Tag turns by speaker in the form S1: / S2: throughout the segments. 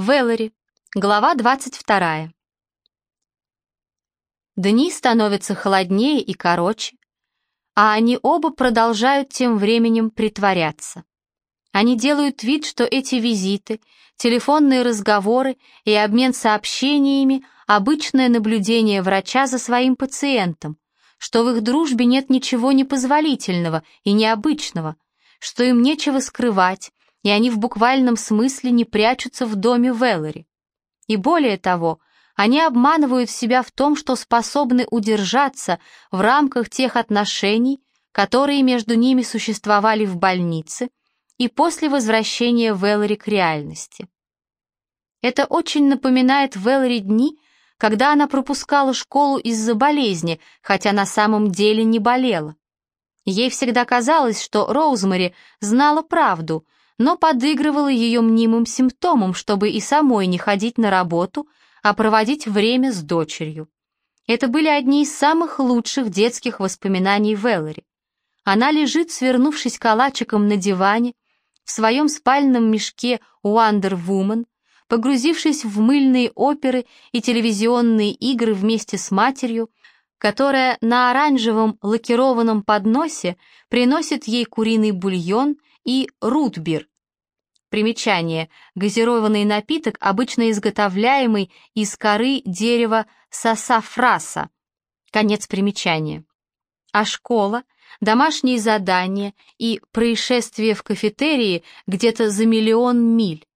S1: Вэллори, глава 22. Дни становятся холоднее и короче, а они оба продолжают тем временем притворяться. Они делают вид, что эти визиты, телефонные разговоры и обмен сообщениями — обычное наблюдение врача за своим пациентом, что в их дружбе нет ничего непозволительного и необычного, что им нечего скрывать, и они в буквальном смысле не прячутся в доме Веллори. И более того, они обманывают себя в том, что способны удержаться в рамках тех отношений, которые между ними существовали в больнице и после возвращения Веллори к реальности. Это очень напоминает Веллори дни, когда она пропускала школу из-за болезни, хотя на самом деле не болела. Ей всегда казалось, что Роузмари знала правду — но подыгрывала ее мнимым симптомом, чтобы и самой не ходить на работу, а проводить время с дочерью. Это были одни из самых лучших детских воспоминаний Веллори. Она лежит, свернувшись калачиком на диване, в своем спальном мешке Wonder Woman, погрузившись в мыльные оперы и телевизионные игры вместе с матерью, которая на оранжевом лакированном подносе приносит ей куриный бульон и рутбир, Примечание. Газированный напиток, обычно изготовляемый из коры дерева сасафраса. Конец примечания. А школа, домашние задания и происшествия в кафетерии где-то за миллион миль.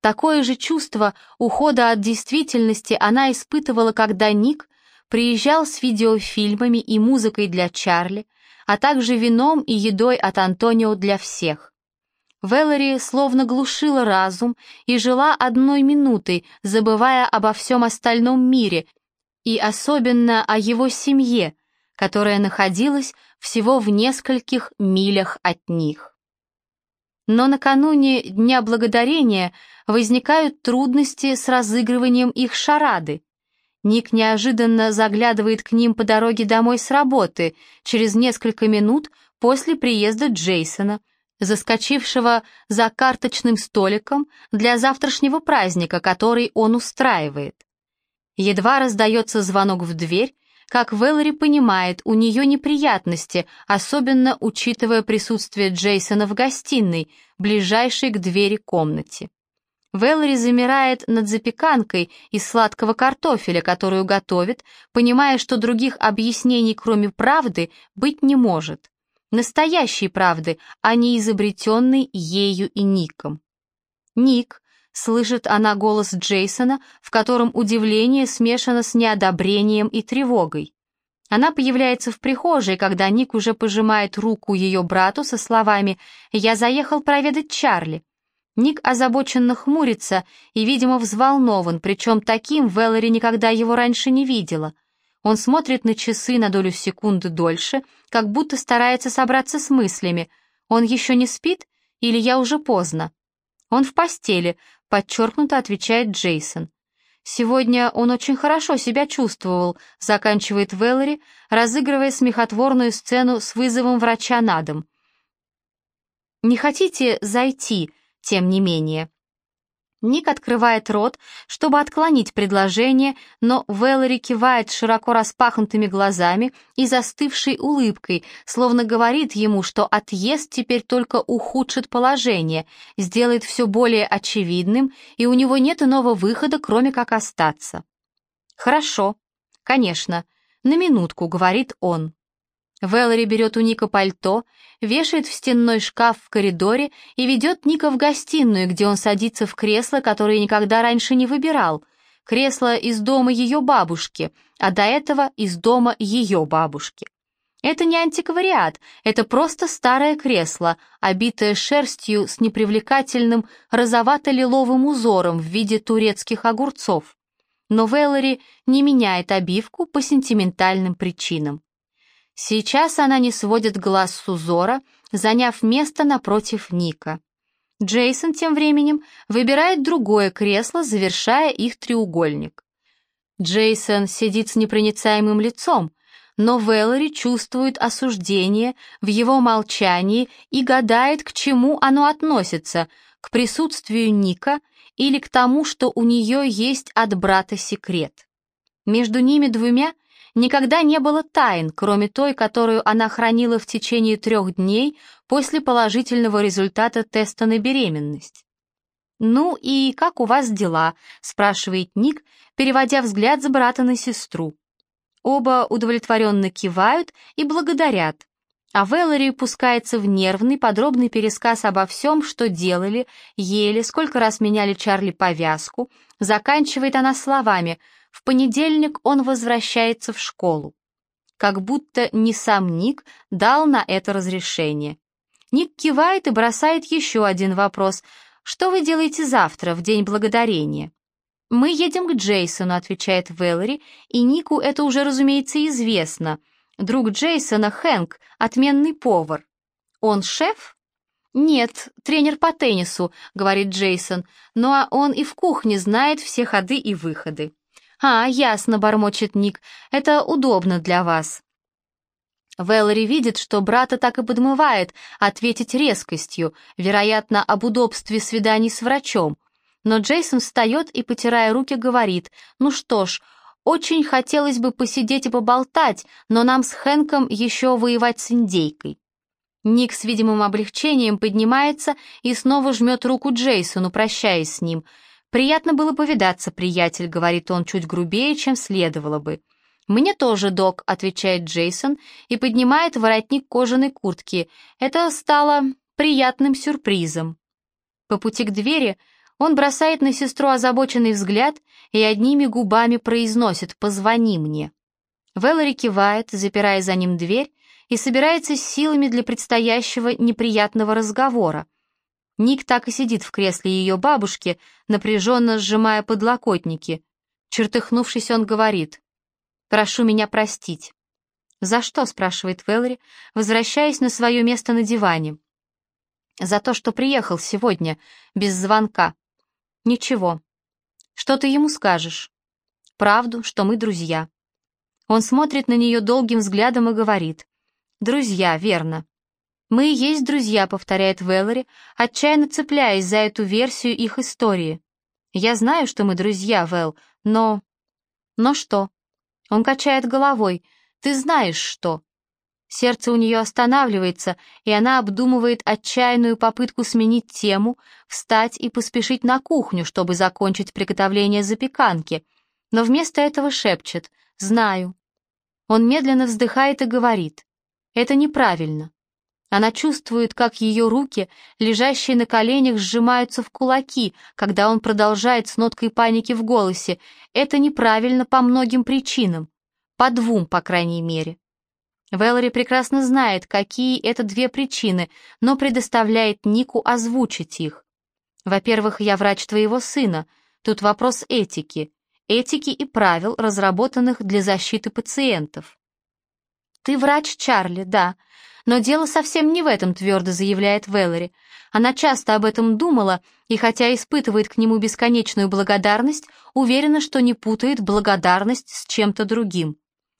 S1: Такое же чувство ухода от действительности она испытывала, когда Ник приезжал с видеофильмами и музыкой для Чарли, а также вином и едой от Антонио для всех. Веллори словно глушила разум и жила одной минутой, забывая обо всем остальном мире и особенно о его семье, которая находилась всего в нескольких милях от них. Но накануне Дня Благодарения возникают трудности с разыгрыванием их шарады. Ник неожиданно заглядывает к ним по дороге домой с работы через несколько минут после приезда Джейсона — заскочившего за карточным столиком для завтрашнего праздника, который он устраивает. Едва раздается звонок в дверь, как Вэллори понимает, у нее неприятности, особенно учитывая присутствие Джейсона в гостиной, ближайшей к двери комнате. Вэллори замирает над запеканкой из сладкого картофеля, которую готовит, понимая, что других объяснений, кроме правды, быть не может настоящей правды, а не изобретенной ею и Ником. «Ник», — слышит она голос Джейсона, в котором удивление смешано с неодобрением и тревогой. Она появляется в прихожей, когда Ник уже пожимает руку ее брату со словами «Я заехал проведать Чарли». Ник озабоченно хмурится и, видимо, взволнован, причем таким Веллори никогда его раньше не видела — он смотрит на часы на долю секунды дольше, как будто старается собраться с мыслями. Он еще не спит или я уже поздно? Он в постели, подчеркнуто отвечает Джейсон. Сегодня он очень хорошо себя чувствовал, заканчивает Веллори, разыгрывая смехотворную сцену с вызовом врача на дом. «Не хотите зайти, тем не менее?» Ник открывает рот, чтобы отклонить предложение, но Вэллори кивает широко распахнутыми глазами и застывшей улыбкой, словно говорит ему, что отъезд теперь только ухудшит положение, сделает все более очевидным, и у него нет иного выхода, кроме как остаться. «Хорошо, конечно, на минутку», — говорит он. Вэллори берет у Ника пальто, вешает в стенной шкаф в коридоре и ведет Ника в гостиную, где он садится в кресло, которое никогда раньше не выбирал. Кресло из дома ее бабушки, а до этого из дома ее бабушки. Это не антиквариат, это просто старое кресло, обитое шерстью с непривлекательным розовато-лиловым узором в виде турецких огурцов. Но Вэллори не меняет обивку по сентиментальным причинам. Сейчас она не сводит глаз с узора, заняв место напротив Ника. Джейсон тем временем выбирает другое кресло, завершая их треугольник. Джейсон сидит с непроницаемым лицом, но Вэллори чувствует осуждение в его молчании и гадает, к чему оно относится, к присутствию Ника или к тому, что у нее есть от брата секрет. Между ними двумя никогда не было тайн, кроме той, которую она хранила в течение трех дней после положительного результата теста на беременность. «Ну и как у вас дела?» — спрашивает Ник, переводя взгляд с брата на сестру. Оба удовлетворенно кивают и благодарят, а Вэллори пускается в нервный, подробный пересказ обо всем, что делали, ели, сколько раз меняли Чарли повязку. Заканчивает она словами «В понедельник он возвращается в школу». Как будто не сам Ник дал на это разрешение. Ник кивает и бросает еще один вопрос — «Что вы делаете завтра, в День Благодарения?» «Мы едем к Джейсону», — отвечает Вэллори, и Нику это уже, разумеется, известно. Друг Джейсона, Хэнк, отменный повар. «Он шеф?» «Нет, тренер по теннису», — говорит Джейсон, «ну а он и в кухне знает все ходы и выходы». «А, ясно», — бормочет Ник, — «это удобно для вас». Вэллори видит, что брата так и подмывает ответить резкостью, вероятно, об удобстве свиданий с врачом. Но Джейсон встает и, потирая руки, говорит, «Ну что ж, очень хотелось бы посидеть и поболтать, но нам с Хэнком еще воевать с индейкой». Ник с видимым облегчением поднимается и снова жмет руку Джейсону, прощаясь с ним. «Приятно было повидаться, приятель», — говорит он чуть грубее, чем следовало бы. «Мне тоже, док», — отвечает Джейсон и поднимает воротник кожаной куртки. Это стало приятным сюрпризом. По пути к двери он бросает на сестру озабоченный взгляд и одними губами произносит «позвони мне». Вэллори кивает, запирая за ним дверь, и собирается с силами для предстоящего неприятного разговора. Ник так и сидит в кресле ее бабушки, напряженно сжимая подлокотники. Чертыхнувшись, он говорит Прошу меня простить». «За что?» — спрашивает Вэллори, возвращаясь на свое место на диване. «За то, что приехал сегодня, без звонка». «Ничего. Что ты ему скажешь?» «Правду, что мы друзья». Он смотрит на нее долгим взглядом и говорит. «Друзья, верно». «Мы и есть друзья», — повторяет Вэллори, отчаянно цепляясь за эту версию их истории. «Я знаю, что мы друзья, Вэл, но...» «Но что?» Он качает головой. «Ты знаешь что?» Сердце у нее останавливается, и она обдумывает отчаянную попытку сменить тему, встать и поспешить на кухню, чтобы закончить приготовление запеканки. Но вместо этого шепчет «Знаю». Он медленно вздыхает и говорит «Это неправильно». Она чувствует, как ее руки, лежащие на коленях, сжимаются в кулаки, когда он продолжает с ноткой паники в голосе. Это неправильно по многим причинам. По двум, по крайней мере. Вэллори прекрасно знает, какие это две причины, но предоставляет Нику озвучить их. Во-первых, я врач твоего сына. Тут вопрос этики. Этики и правил, разработанных для защиты пациентов. Ты врач Чарли, да, но дело совсем не в этом, твердо заявляет Вэллори. Она часто об этом думала, и хотя испытывает к нему бесконечную благодарность, уверена, что не путает благодарность с чем-то другим.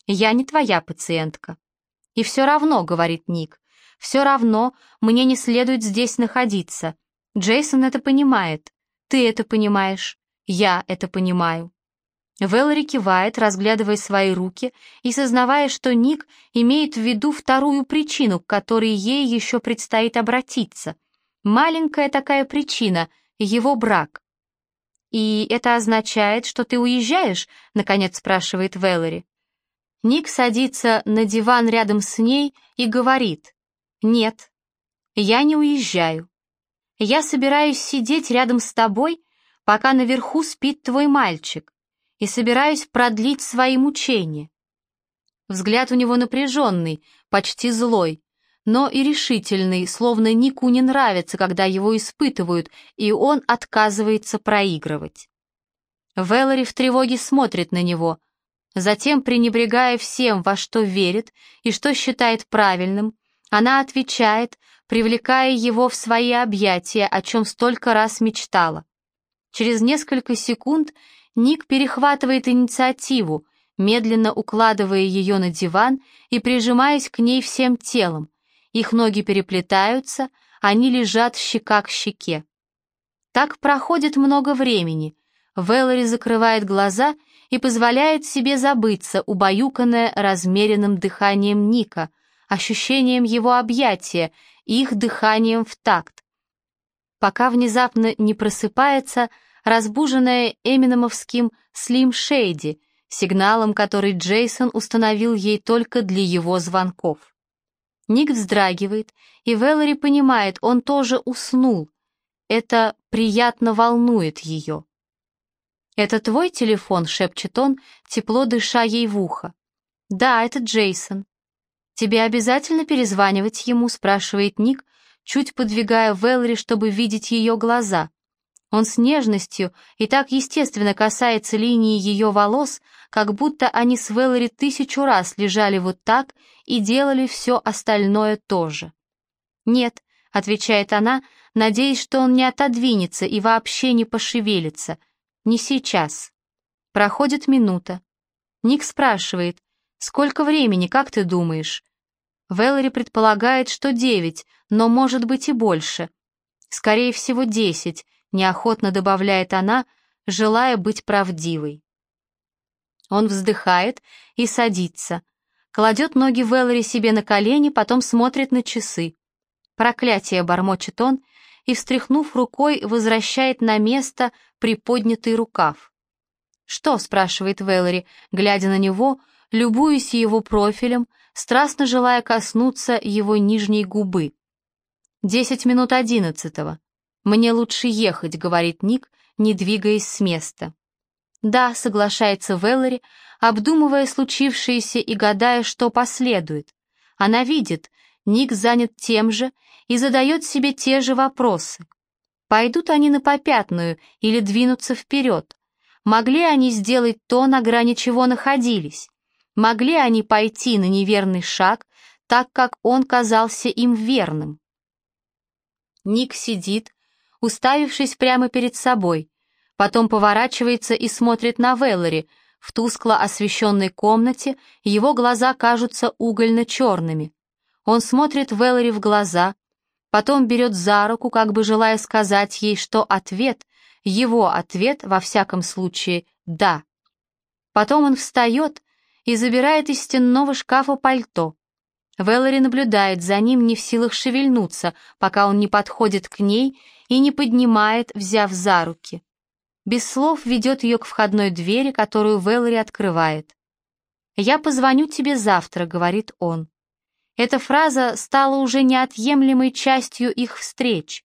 S1: «Я не твоя пациентка». «И все равно», — говорит Ник, — «все равно мне не следует здесь находиться. Джейсон это понимает. Ты это понимаешь. Я это понимаю. Вэллори кивает, разглядывая свои руки и сознавая, что Ник имеет в виду вторую причину, к которой ей еще предстоит обратиться. Маленькая такая причина — его брак. «И это означает, что ты уезжаешь?» — наконец спрашивает Вэллори. Ник садится на диван рядом с ней и говорит, «Нет, я не уезжаю. Я собираюсь сидеть рядом с тобой, пока наверху спит твой мальчик и собираюсь продлить свои мучения. Взгляд у него напряженный, почти злой, но и решительный, словно Нику не нравится, когда его испытывают, и он отказывается проигрывать. Веллори в тревоге смотрит на него, затем, пренебрегая всем, во что верит и что считает правильным, она отвечает, привлекая его в свои объятия, о чем столько раз мечтала. Через несколько секунд Ник перехватывает инициативу, медленно укладывая ее на диван и прижимаясь к ней всем телом. Их ноги переплетаются, они лежат щека к щеке. Так проходит много времени. Вэллори закрывает глаза и позволяет себе забыться, убаюканная размеренным дыханием Ника, ощущением его объятия, их дыханием в такт. Пока внезапно не просыпается, разбуженная Эминемовским «Слим Шейди», сигналом, который Джейсон установил ей только для его звонков. Ник вздрагивает, и Вэллори понимает, он тоже уснул. Это приятно волнует ее. «Это твой телефон?» — шепчет он, тепло дыша ей в ухо. «Да, это Джейсон». «Тебе обязательно перезванивать ему?» — спрашивает Ник, чуть подвигая Вэллори, чтобы видеть ее глаза. Он с нежностью и так естественно касается линии ее волос, как будто они с Вэллори тысячу раз лежали вот так и делали все остальное тоже. «Нет», — отвечает она, надеясь, что он не отодвинется и вообще не пошевелится. «Не сейчас». Проходит минута. Ник спрашивает, «Сколько времени, как ты думаешь?» Вэллори предполагает, что девять, но может быть и больше. Скорее всего, десять, неохотно добавляет она, желая быть правдивой. Он вздыхает и садится, кладет ноги Вэллори себе на колени, потом смотрит на часы. Проклятие, бормочет он, и, встряхнув рукой, возвращает на место приподнятый рукав. «Что?» — спрашивает Вэллори, глядя на него, любуясь его профилем, страстно желая коснуться его нижней губы. «Десять минут одиннадцатого. Мне лучше ехать», — говорит Ник, не двигаясь с места. «Да», — соглашается Вэллори, обдумывая случившееся и гадая, что последует. Она видит, Ник занят тем же и задает себе те же вопросы. Пойдут они на попятную или двинутся вперед? Могли они сделать то, на грани чего находились? Могли они пойти на неверный шаг, так как он казался им верным? Ник сидит, уставившись прямо перед собой, потом поворачивается и смотрит на Веллори. В тускло освещенной комнате его глаза кажутся угольно-черными. Он смотрит Веллори в глаза, потом берет за руку, как бы желая сказать ей, что ответ, его ответ, во всяком случае, «да». Потом он встает и забирает из стенного шкафа пальто. Веллори наблюдает за ним, не в силах шевельнуться, пока он не подходит к ней и не поднимает, взяв за руки. Без слов ведет ее к входной двери, которую Веллори открывает. «Я позвоню тебе завтра», — говорит он. Эта фраза стала уже неотъемлемой частью их встреч.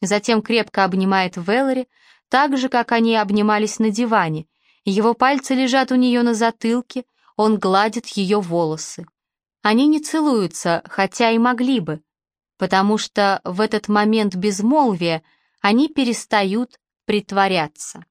S1: Затем крепко обнимает Веллори, так же, как они обнимались на диване. Его пальцы лежат у нее на затылке, он гладит ее волосы. Они не целуются, хотя и могли бы, потому что в этот момент безмолвия они перестают притворяться.